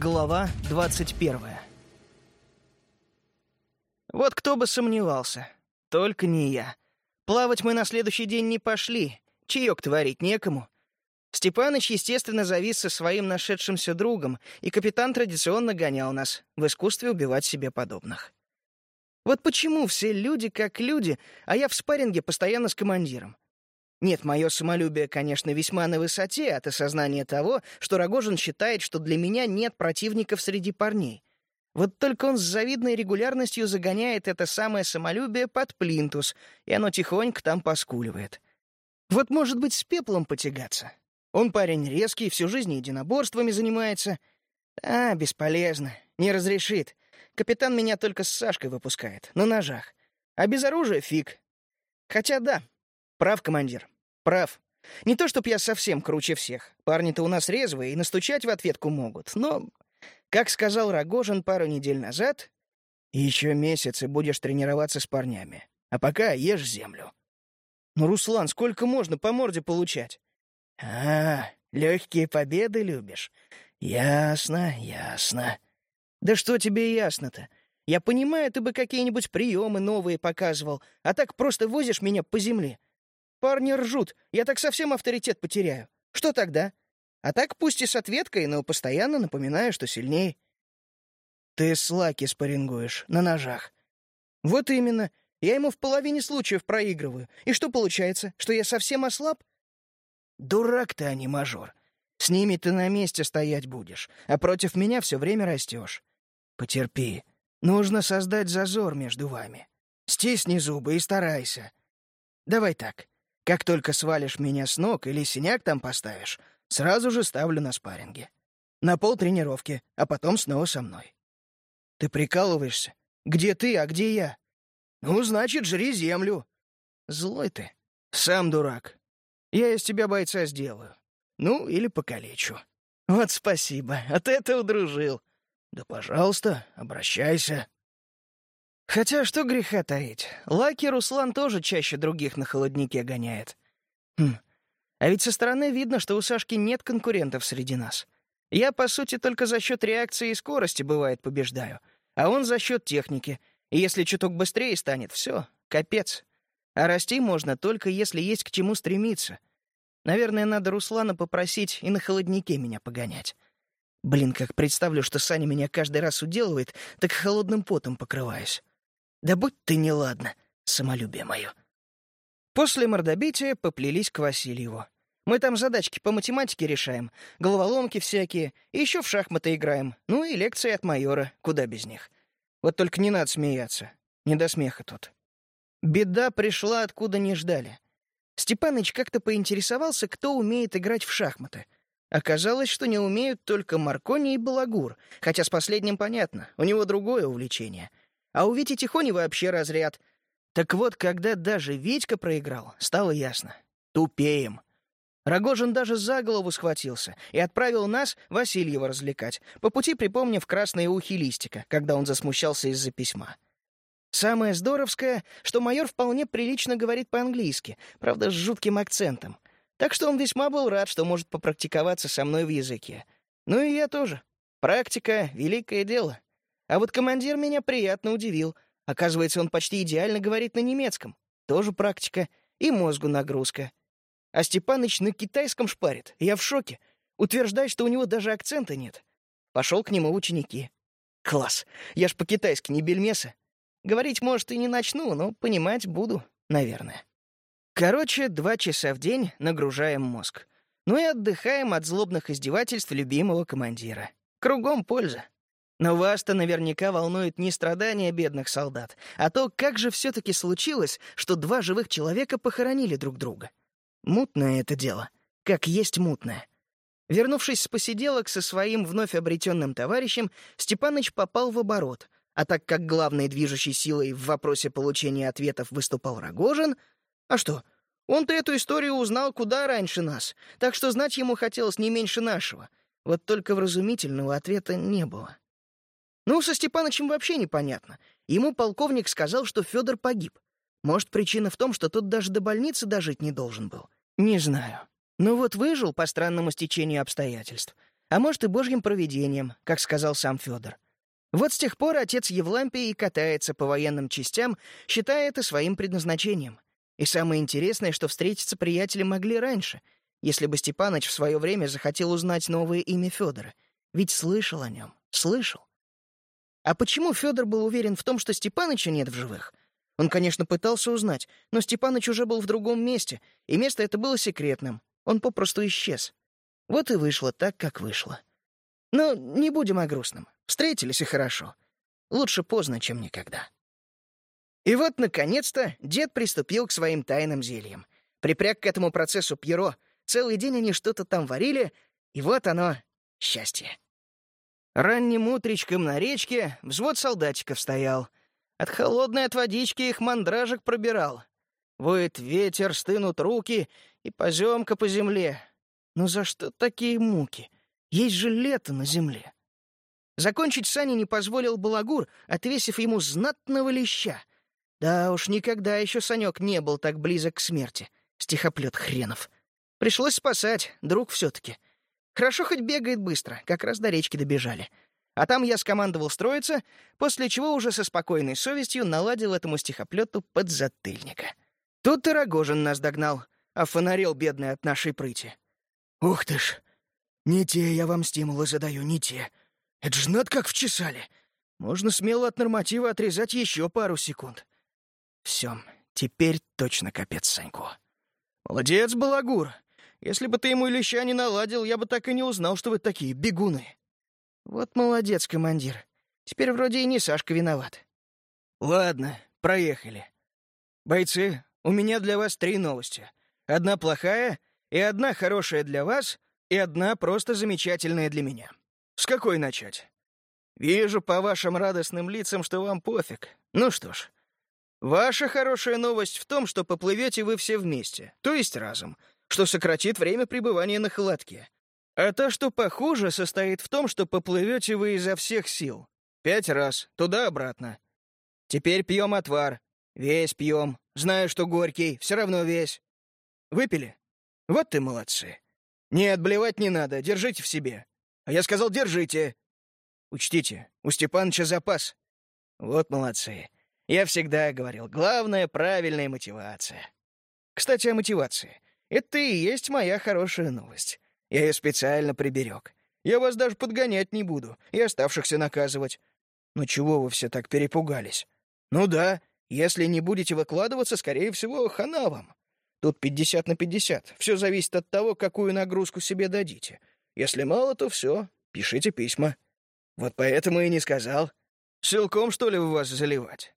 Глава 21 Вот кто бы сомневался. Только не я. Плавать мы на следующий день не пошли. Чаек творить некому. Степаныч, естественно, завис со своим нашедшимся другом, и капитан традиционно гонял нас в искусстве убивать себе подобных. Вот почему все люди как люди, а я в спарринге постоянно с командиром. Нет, мое самолюбие, конечно, весьма на высоте от осознания того, что Рогожин считает, что для меня нет противников среди парней. Вот только он с завидной регулярностью загоняет это самое самолюбие под плинтус, и оно тихонько там поскуливает. Вот, может быть, с пеплом потягаться. Он парень резкий, всю жизнь единоборствами занимается. А, бесполезно, не разрешит. Капитан меня только с Сашкой выпускает, на ножах. А без оружия фиг. Хотя да, Прав, командир. Прав. Не то, чтоб я совсем круче всех. Парни-то у нас резвые и настучать в ответку могут. Но, как сказал Рогожин пару недель назад, еще месяц и будешь тренироваться с парнями. А пока ешь землю. Ну, Руслан, сколько можно по морде получать? А, легкие победы любишь? Ясно, ясно. Да что тебе ясно-то? Я понимаю, ты бы какие-нибудь приемы новые показывал, а так просто возишь меня по земле. Парни ржут, я так совсем авторитет потеряю. Что тогда? А так пусть и с ответкой, но постоянно напоминаю, что сильнее. Ты с Лаки на ножах. Вот именно. Я ему в половине случаев проигрываю. И что получается, что я совсем ослаб? Дурак ты, а не мажор. С ними ты на месте стоять будешь, а против меня все время растешь. Потерпи. Нужно создать зазор между вами. Стисни зубы и старайся. Давай так. Как только свалишь меня с ног или синяк там поставишь, сразу же ставлю на спарринге. На пол тренировки, а потом снова со мной. Ты прикалываешься? Где ты, а где я? Ну, значит, жри землю. Злой ты. Сам дурак. Я из тебя бойца сделаю. Ну, или покалечу. Вот спасибо, а ты это удружил. Да, пожалуйста, обращайся. Хотя что греха таить, Лаки Руслан тоже чаще других на холоднике гоняет. Хм. А ведь со стороны видно, что у Сашки нет конкурентов среди нас. Я, по сути, только за счет реакции и скорости, бывает, побеждаю. А он за счет техники. И если чуток быстрее станет, все, капец. А расти можно только если есть к чему стремиться. Наверное, надо Руслана попросить и на холоднике меня погонять. Блин, как представлю, что Саня меня каждый раз уделывает, так холодным потом покрываюсь. Да будь ты неладна, самолюбие мое. После мордобития поплелись к Васильеву. Мы там задачки по математике решаем, головоломки всякие, и еще в шахматы играем. Ну и лекции от майора, куда без них. Вот только не надо смеяться. Не до смеха тут. Беда пришла, откуда не ждали. Степаныч как-то поинтересовался, кто умеет играть в шахматы. Оказалось, что не умеют только Маркони и Балагур, хотя с последним понятно, у него другое увлечение — а у Вити Тихони вообще разряд. Так вот, когда даже Витька проиграл, стало ясно. Тупеем. Рогожин даже за голову схватился и отправил нас, Васильева, развлекать, по пути припомнив красные ухи листика, когда он засмущался из-за письма. Самое здоровское, что майор вполне прилично говорит по-английски, правда, с жутким акцентом. Так что он весьма был рад, что может попрактиковаться со мной в языке. Ну и я тоже. Практика — великое дело. А вот командир меня приятно удивил. Оказывается, он почти идеально говорит на немецком. Тоже практика. И мозгу нагрузка. А Степаныч на китайском шпарит. Я в шоке. Утверждает, что у него даже акцента нет. Пошел к нему ученики. Класс. Я ж по-китайски не бельмеса. Говорить, может, и не начну, но понимать буду, наверное. Короче, два часа в день нагружаем мозг. Ну и отдыхаем от злобных издевательств любимого командира. Кругом польза. Но вас-то наверняка волнует не страдания бедных солдат, а то, как же все-таки случилось, что два живых человека похоронили друг друга. Мутное это дело. Как есть мутное. Вернувшись с посиделок со своим вновь обретенным товарищем, Степаныч попал в оборот, а так как главной движущей силой в вопросе получения ответов выступал Рогожин, а что, он-то эту историю узнал куда раньше нас, так что знать ему хотелось не меньше нашего. Вот только вразумительного ответа не было. Ну, со Степанычем вообще непонятно. Ему полковник сказал, что Федор погиб. Может, причина в том, что тот даже до больницы дожить не должен был. Не знаю. Но вот выжил по странному стечению обстоятельств. а может и божьим провидением, как сказал сам Федор. Вот с тех пор отец Евлампий и катается по военным частям, считая это своим предназначением. И самое интересное, что встретиться приятели могли раньше, если бы Степаныч в свое время захотел узнать новое имя Федора. Ведь слышал о нем, слышал. А почему Федор был уверен в том, что Степаныча нет в живых? Он, конечно, пытался узнать, но Степаныч уже был в другом месте, и место это было секретным. Он попросту исчез. Вот и вышло так, как вышло. Но не будем о грустном. Встретились и хорошо. Лучше поздно, чем никогда. И вот, наконец-то, дед приступил к своим тайным зельям. Припряг к этому процессу Пьеро. Целый день они что-то там варили, и вот оно — счастье. Ранним утречком на речке взвод солдатиков стоял. От холодной от водички их мандражек пробирал. Воет ветер, стынут руки, и поземка по земле. Ну за что такие муки? Есть же лето на земле. Закончить Сане не позволил Балагур, отвесив ему знатного леща. Да уж, никогда еще Санек не был так близок к смерти. Стихоплет хренов. Пришлось спасать, друг все-таки. Хорошо хоть бегает быстро, как раз до речки добежали. А там я скомандовал строиться, после чего уже со спокойной совестью наладил этому стихоплету подзатыльника. Тут и Рогожин нас догнал, а фонарел бедный от нашей прыти. «Ух ты ж! Не те я вам стимулы задаю, не те. Это ж над как вчесали. Можно смело от норматива отрезать еще пару секунд. Все, теперь точно капец Саньку. Молодец, Балагур. Если бы ты ему леща не наладил, я бы так и не узнал, что вы такие бегуны. Вот молодец, командир. Теперь вроде и не Сашка виноват. Ладно, проехали. Бойцы, у меня для вас три новости. Одна плохая, и одна хорошая для вас, и одна просто замечательная для меня. С какой начать? Вижу по вашим радостным лицам, что вам пофиг. Ну что ж, ваша хорошая новость в том, что поплывете вы все вместе, то есть разом, что сократит время пребывания на холодке. А то, что похуже, состоит в том, что поплывете вы изо всех сил. Пять раз, туда-обратно. Теперь пьем отвар. Весь пьем. Знаю, что горький, все равно весь. Выпили? Вот ты молодцы. Нет, блевать не надо, держите в себе. А я сказал, держите. Учтите, у Степаныча запас. Вот молодцы. Я всегда говорил, главное — правильная мотивация. Кстати, о мотивации. Это и есть моя хорошая новость. Я ее специально приберег. Я вас даже подгонять не буду и оставшихся наказывать. Но чего вы все так перепугались? Ну да, если не будете выкладываться, скорее всего, хана вам. Тут 50 на 50. Все зависит от того, какую нагрузку себе дадите. Если мало, то все, пишите письма. Вот поэтому и не сказал. Силком, что ли, в вас заливать?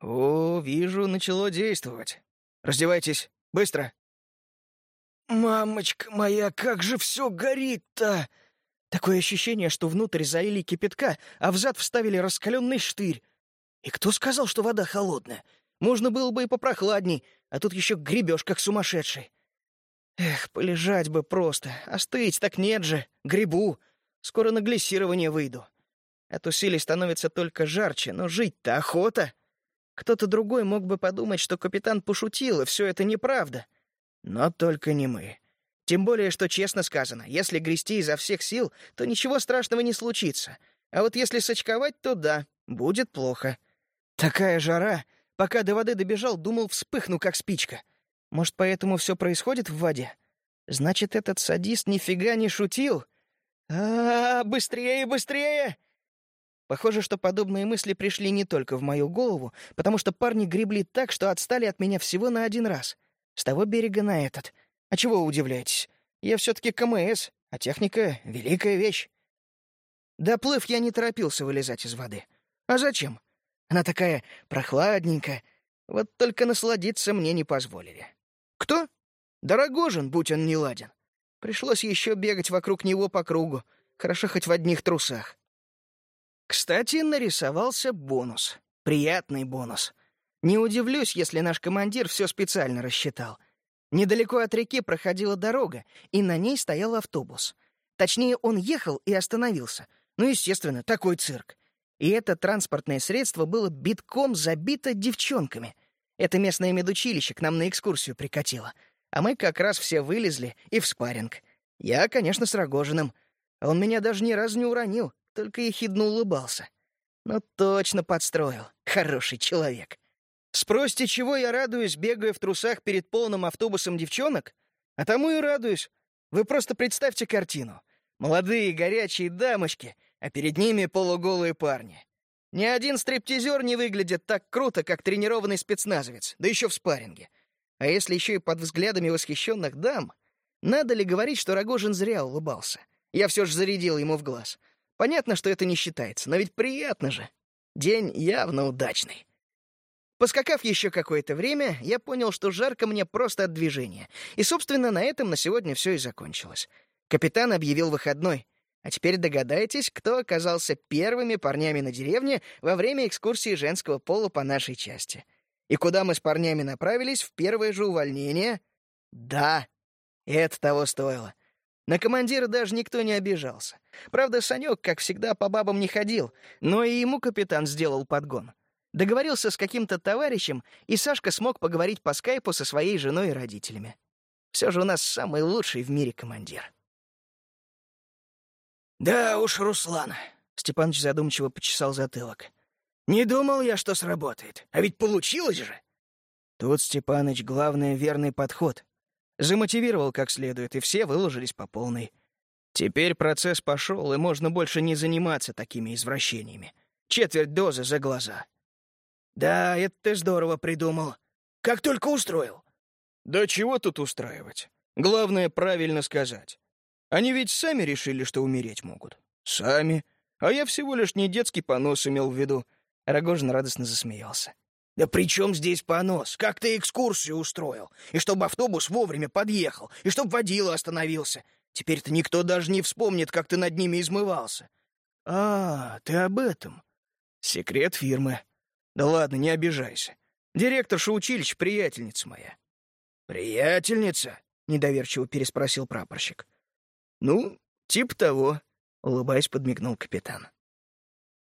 О, вижу, начало действовать. Раздевайтесь, быстро. Мамочка моя, как же все горит-то! Такое ощущение, что внутрь залили кипятка, а взад вставили раскаленный штырь. И кто сказал, что вода холодная? Можно было бы и попрохладней, а тут еще гребешь, как сумасшедший. Эх, полежать бы просто. Остыть так нет же. Грибу. Скоро на глиссирование выйду. От усилий становится только жарче, но жить-то охота. Кто-то другой мог бы подумать, что капитан пошутил, и все это неправда. Но только не мы. Тем более, что честно сказано, если грести изо всех сил, то ничего страшного не случится. А вот если сочковать, то да, будет плохо. Такая жара, Пока до воды добежал, думал, вспыхну, как спичка. Может, поэтому все происходит в воде? Значит, этот садист нифига не шутил? А, -а, а быстрее, быстрее! Похоже, что подобные мысли пришли не только в мою голову, потому что парни гребли так, что отстали от меня всего на один раз. С того берега на этот. А чего вы удивляетесь? Я все-таки КМС, а техника — великая вещь. Доплыв, я не торопился вылезать из воды. А зачем? Она такая прохладненькая. Вот только насладиться мне не позволили. Кто? Дорогожин, будь он не ладен. Пришлось еще бегать вокруг него по кругу. Хорошо хоть в одних трусах. Кстати, нарисовался бонус. Приятный бонус. Не удивлюсь, если наш командир все специально рассчитал. Недалеко от реки проходила дорога, и на ней стоял автобус. Точнее, он ехал и остановился. Ну, естественно, такой цирк. И это транспортное средство было битком забито девчонками. Это местное медучилище к нам на экскурсию прикатило. А мы как раз все вылезли и в спарринг. Я, конечно, с Рогожиным. А он меня даже ни разу не уронил, только ехидно улыбался. Ну, точно подстроил. Хороший человек. Спросите, чего я радуюсь, бегая в трусах перед полным автобусом девчонок? А тому и радуюсь. Вы просто представьте картину. Молодые горячие дамочки, а перед ними полуголые парни. Ни один стриптизер не выглядит так круто, как тренированный спецназовец, да еще в спарринге. А если еще и под взглядами восхищенных дам, надо ли говорить, что Рогожин зря улыбался? Я все же зарядил ему в глаз. Понятно, что это не считается, но ведь приятно же. День явно удачный. Поскакав еще какое-то время, я понял, что жарко мне просто от движения. И, собственно, на этом на сегодня все и закончилось. Капитан объявил выходной. А теперь догадайтесь, кто оказался первыми парнями на деревне во время экскурсии женского пола по нашей части. И куда мы с парнями направились в первое же увольнение? Да, это того стоило. На командира даже никто не обижался. Правда, Санек, как всегда, по бабам не ходил, но и ему капитан сделал подгон. Договорился с каким-то товарищем, и Сашка смог поговорить по скайпу со своей женой и родителями. Все же у нас самый лучший в мире командир. «Да уж, Руслан», — Степаныч задумчиво почесал затылок. «Не думал я, что сработает. А ведь получилось же!» Тут, Степаныч, главное — верный подход. Замотивировал как следует, и все выложились по полной. Теперь процесс пошел, и можно больше не заниматься такими извращениями. Четверть дозы за глаза. «Да, это ты здорово придумал. Как только устроил». «Да чего тут устраивать? Главное, правильно сказать. Они ведь сами решили, что умереть могут. Сами. А я всего лишь не детский понос имел в виду». Рогожин радостно засмеялся. «Да при чем здесь понос? Как ты экскурсию устроил? И чтобы автобус вовремя подъехал, и чтобы водила остановился. Теперь-то никто даже не вспомнит, как ты над ними измывался». «А, ты об этом. Секрет фирмы. Да ладно, не обижайся. Директорша училища — приятельница моя. «Приятельница?» — недоверчиво переспросил прапорщик. «Ну, типа того», — улыбаясь, подмигнул капитан.